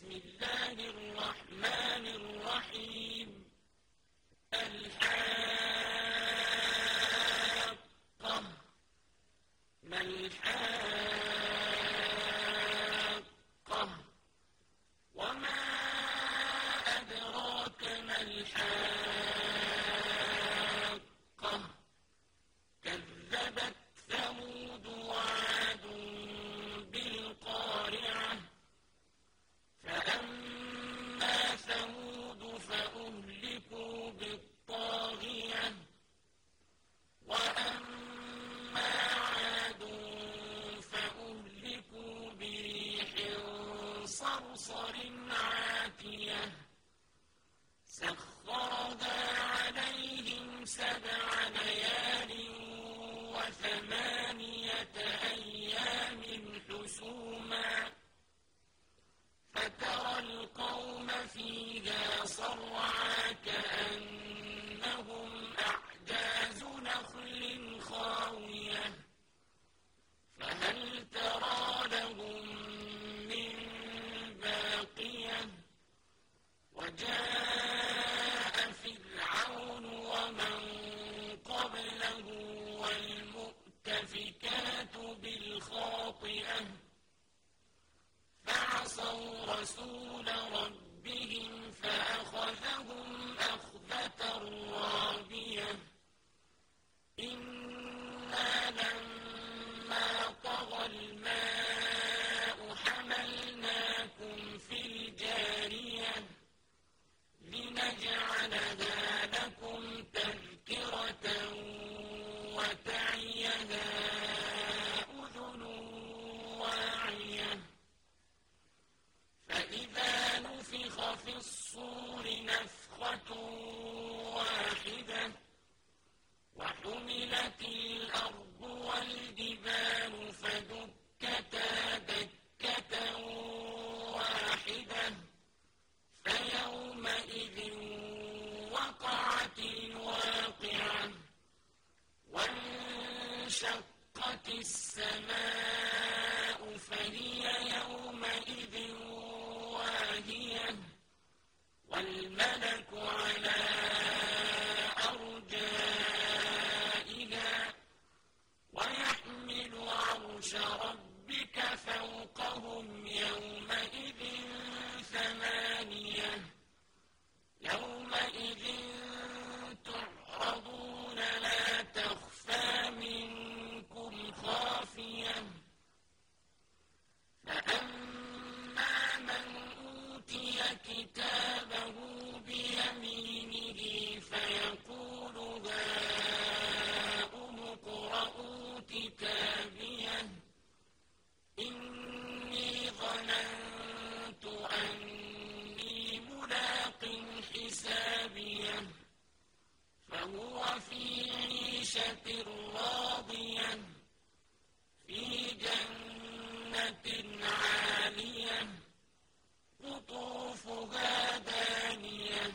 بسم الله الرحمن الرحيم. ما وما أدراك ما وعليال وثمانية أيام حسوما فترى القوم فيها صرعا كأن قول ربهم فأخذهم أخذة رابعة وانشقت السماء فهي يومئذ واهية والملك على عالية قطوفها دانية.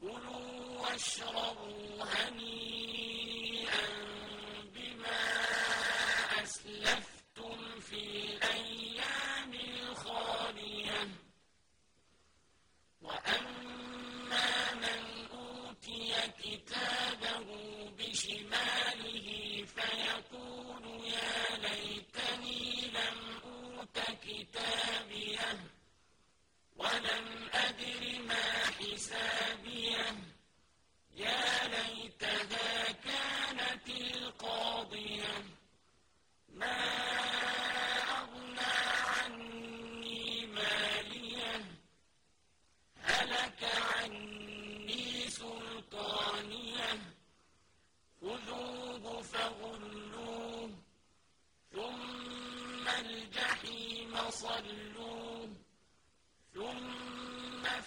كلوا واشربوا.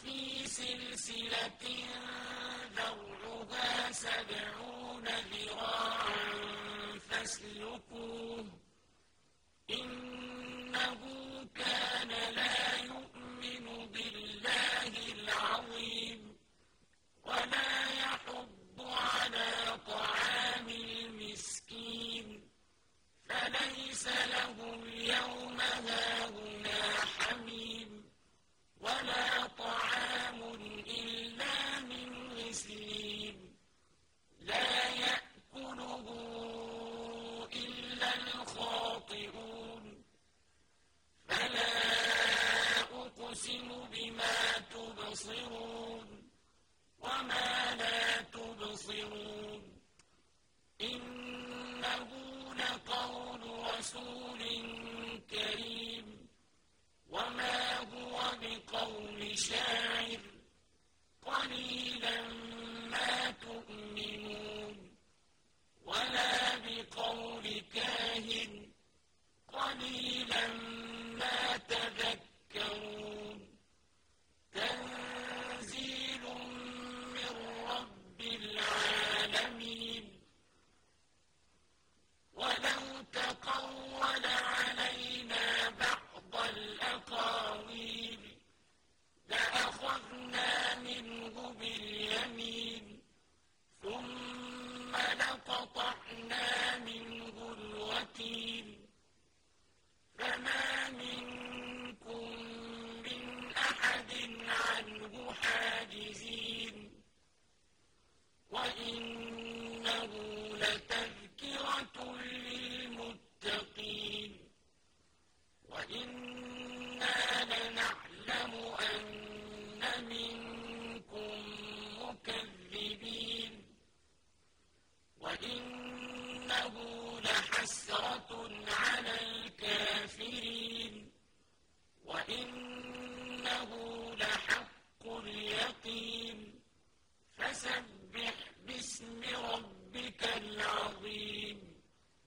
في سلسلة ذرعها سبعون ذراعا فاسلكوه إنه كان لا قول رسول كريم وما هو بقول شاعر قليلا ما عنه حاجزين وإنه لتذكرة للمتقين. وإنا لنعلم